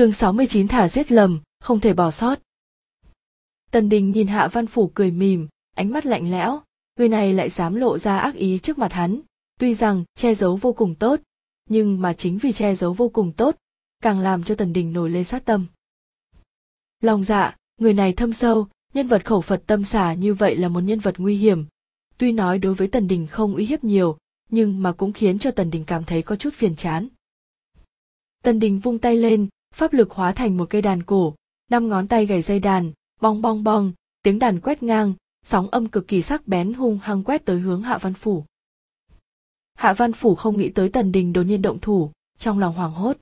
chương 69 thả giết lầm, không thể bỏ sót. Tần Đình nhìn Hạ Văn Phủ cười mỉm, ánh mắt lạnh lẽo, người này lại dám lộ ra ác ý trước mặt hắn, tuy rằng che giấu vô cùng tốt, nhưng mà chính vì che giấu vô cùng tốt, càng làm cho Tần Đình nổi lên sát tâm. Lòng dạ, người này thâm sâu, nhân vật khẩu Phật tâm xả như vậy là một nhân vật nguy hiểm. Tuy nói đối với Tần Đình không uy hiếp nhiều, nhưng mà cũng khiến cho Tần Đình cảm thấy có chút phiền chán. Tần Đình vung tay lên, pháp lực hóa thành một cây đàn cổ, năm ngón tay gảy dây đàn, bong bong bong, tiếng đàn quét ngang, sóng âm cực kỳ sắc bén hung hăng quét tới hướng Hạ Văn Phủ. Hạ Văn Phủ không nghĩ tới Tần Đình đột nhiên động thủ, trong lòng hoảng hốt.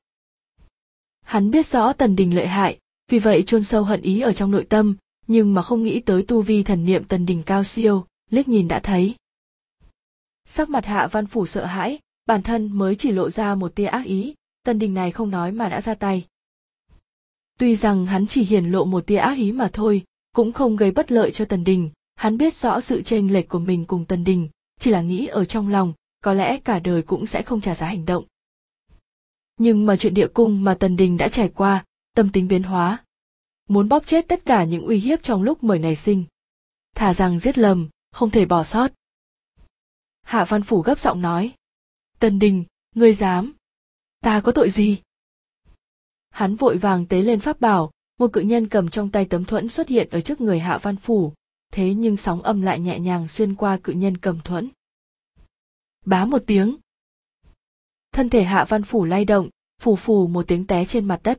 Hắn biết rõ Tần Đình lợi hại, vì vậy chôn sâu hận ý ở trong nội tâm, nhưng mà không nghĩ tới tu vi thần niệm Tần Đình cao siêu, liếc nhìn đã thấy. Sắc mặt Hạ Văn Phủ sợ hãi, bản thân mới chỉ lộ ra một tia ác ý, Tần Đình này không nói mà đã ra tay. Tuy rằng hắn chỉ hiển lộ một tia ác ý mà thôi, cũng không gây bất lợi cho Tần Đình, hắn biết rõ sự chênh lệch của mình cùng Tần Đình, chỉ là nghĩ ở trong lòng, có lẽ cả đời cũng sẽ không trả giá hành động. Nhưng mà chuyện địa cung mà Tần Đình đã trải qua, tâm tính biến hóa. Muốn bóp chết tất cả những uy hiếp trong lúc mời này sinh. Thà rằng giết lầm, không thể bỏ sót. Hạ Văn Phủ gấp giọng nói. Tần Đình, ngươi dám. Ta có tội gì? Hắn vội vàng tế lên pháp bảo, một cự nhân cầm trong tay tấm thuẫn xuất hiện ở trước người Hạ Văn Phủ, thế nhưng sóng âm lại nhẹ nhàng xuyên qua cự nhân cầm thuẫn. Bá một tiếng. Thân thể Hạ Văn Phủ lay động, phù phù một tiếng té trên mặt đất.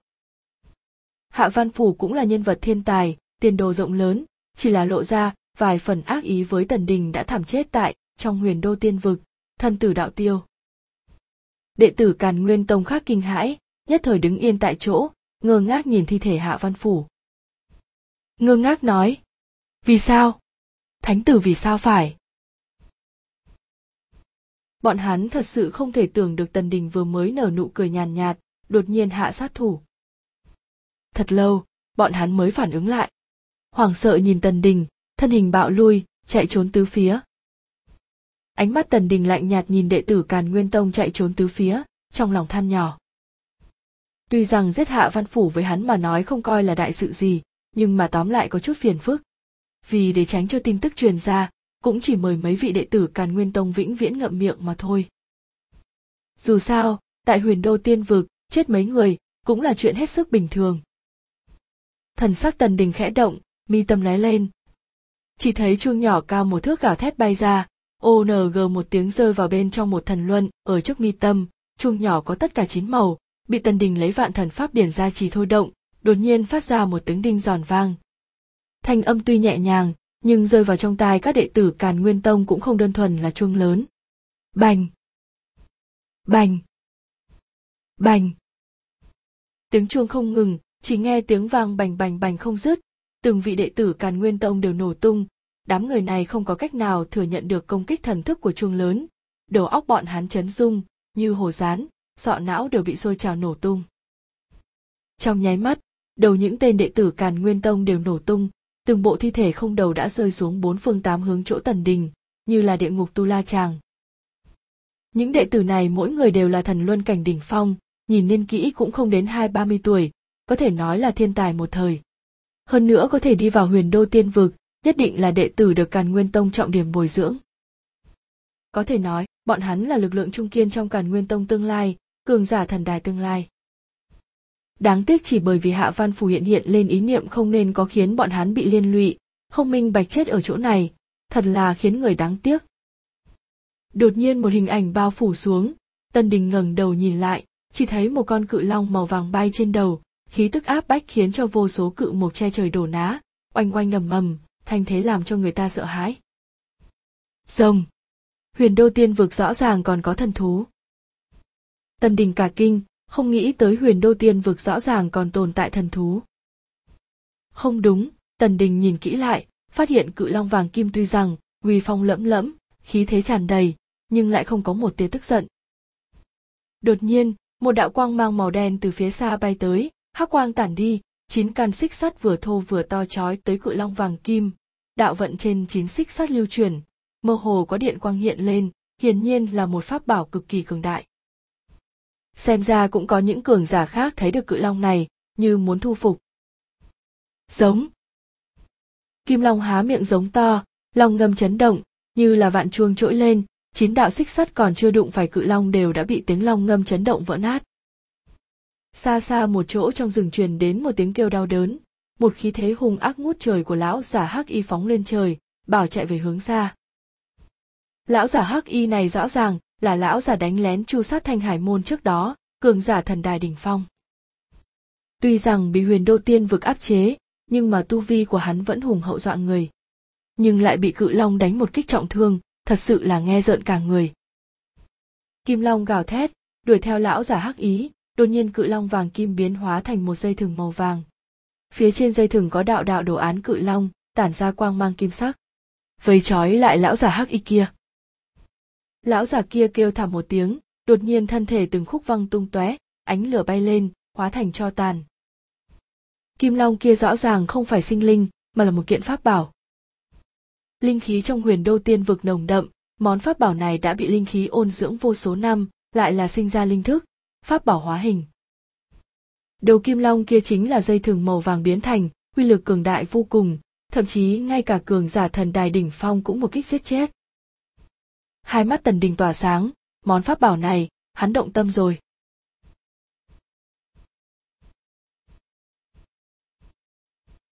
Hạ Văn Phủ cũng là nhân vật thiên tài, tiền đồ rộng lớn, chỉ là lộ ra vài phần ác ý với Tần Đình đã thảm chết tại trong huyền đô tiên vực, thân tử đạo tiêu. Đệ tử Càn Nguyên Tông khác kinh hãi, nhất thời đứng yên tại chỗ, ngơ ngác nhìn thi thể Hạ Văn Phủ. Ngơ ngác nói, vì sao? Thánh tử vì sao phải? Bọn hắn thật sự không thể tưởng được Tần Đình vừa mới nở nụ cười nhàn nhạt, đột nhiên hạ sát thủ. Thật lâu, bọn hắn mới phản ứng lại. Hoảng sợ nhìn Tần Đình, thân hình bạo lui, chạy trốn tứ phía. Ánh mắt Tần Đình lạnh nhạt nhìn đệ tử Càn Nguyên Tông chạy trốn tứ phía, trong lòng than nhỏ. Tuy rằng giết hạ văn phủ với hắn mà nói không coi là đại sự gì, nhưng mà tóm lại có chút phiền phức. Vì để tránh cho tin tức truyền ra, cũng chỉ mời mấy vị đệ tử Càn Nguyên Tông vĩnh viễn ngậm miệng mà thôi. Dù sao, tại huyền đô tiên vực, chết mấy người, cũng là chuyện hết sức bình thường. Thần sắc tần đình khẽ động, mi tâm lóe lên. Chỉ thấy chuông nhỏ cao một thước gào thét bay ra, ONG một tiếng rơi vào bên trong một thần luân, ở trước mi tâm, chuông nhỏ có tất cả chín màu, bị tần đình lấy vạn thần pháp điển ra chỉ thôi động, đột nhiên phát ra một tiếng đinh giòn vang. Thanh âm tuy nhẹ nhàng, nhưng rơi vào trong tai các đệ tử Càn Nguyên Tông cũng không đơn thuần là chuông lớn. Bành! Bành! Bành! Tiếng chuông không ngừng, chỉ nghe tiếng vang bành bành bành không dứt, từng vị đệ tử Càn Nguyên Tông đều nổ tung, đám người này không có cách nào thừa nhận được công kích thần thức của chuông lớn, đầu óc bọn hắn chấn rung, như hồ rán, sọ não đều bị sôi trào nổ tung. Trong nháy mắt, đầu những tên đệ tử Càn Nguyên Tông đều nổ tung, từng bộ thi thể không đầu đã rơi xuống bốn phương tám hướng chỗ tần đình, như là địa ngục tu la tràng. Những đệ tử này mỗi người đều là thần luân cảnh đỉnh phong, nhìn niên kỹ cũng không đến hai ba mươi tuổi, có thể nói là thiên tài một thời. Hơn nữa có thể đi vào huyền đô tiên vực, nhất định là đệ tử được Càn Nguyên Tông trọng điểm bồi dưỡng. Có thể nói, bọn hắn là lực lượng trung kiên trong Càn Nguyên Tông tương lai, cường giả thần đài tương lai. Đáng tiếc chỉ bởi vì Hạ Văn Phủ hiện hiện lên ý niệm không nên có khiến bọn hắn bị liên lụy, không minh bạch chết ở chỗ này, thật là khiến người đáng tiếc. Đột nhiên một hình ảnh bao phủ xuống, Tân Đình ngẩng đầu nhìn lại, chỉ thấy một con cự long màu vàng bay trên đầu, khí tức áp bách khiến cho vô số cự mộc che trời đổ ná, oanh oanh ngầm ầm, thanh thế làm cho người ta sợ hãi. Rồng. Huyền đô tiên vực rõ ràng còn có thần thú. Tân Đình cả kinh, không nghĩ tới huyền đô tiên vực rõ ràng còn tồn tại thần thú. Không đúng, Tần Đình nhìn kỹ lại, phát hiện cự long vàng kim tuy rằng, uy phong lẫm lẫm, khí thế tràn đầy, nhưng lại không có một tia tức giận. Đột nhiên, một đạo quang mang màu đen từ phía xa bay tới, hắc quang tản đi, chín căn xích sắt vừa thô vừa to chói tới cự long vàng kim, đạo vận trên chín xích sắt lưu truyền, mơ hồ có điện quang hiện lên, hiển nhiên là một pháp bảo cực kỳ cường đại. Xem ra cũng có những cường giả khác thấy được cự long này, như muốn thu phục. Giống. Kim long há miệng giống to long ngâm chấn động như là vạn chuông trỗi lên chín đạo xích sắt còn chưa đụng phải cự long đều đã bị tiếng long ngâm chấn động vỡ nát. Xa xa một chỗ trong rừng truyền đến một tiếng kêu đau đớn một khí thế hung ác ngút trời của lão giả hắc y phóng lên trời bảo chạy về hướng xa. Lão giả hắc y này rõ ràng là lão giả đánh lén chu sát thanh hải môn trước đó, cường giả thần đài đỉnh phong. Tuy rằng bị huyền đô tiên vực áp chế, nhưng mà tu vi của hắn vẫn hùng hậu dọa người. Nhưng lại bị cự long đánh một kích trọng thương, thật sự là nghe rợn cả người. Kim long gào thét, đuổi theo lão giả hắc ý, đột nhiên cự long vàng kim biến hóa thành một dây thừng màu vàng. Phía trên dây thừng có đạo đạo đồ án cự long, tản ra quang mang kim sắc. Vây trói lại lão giả hắc y kia lão già kia kêu thảm một tiếng, đột nhiên thân thể từng khúc văng tung tóe, ánh lửa bay lên, hóa thành cho tàn. Kim long kia rõ ràng không phải sinh linh, mà là một kiện pháp bảo. Linh khí trong huyền đô tiên vực nồng đậm, món pháp bảo này đã bị linh khí ôn dưỡng vô số năm, lại là sinh ra linh thức, pháp bảo hóa hình. Đầu kim long kia chính là dây thừng màu vàng biến thành, uy lực cường đại vô cùng, thậm chí ngay cả cường giả thần đài đỉnh phong cũng một kích giết chết hai mắt tần đình tỏa sáng. Món pháp bảo này hắn động tâm rồi.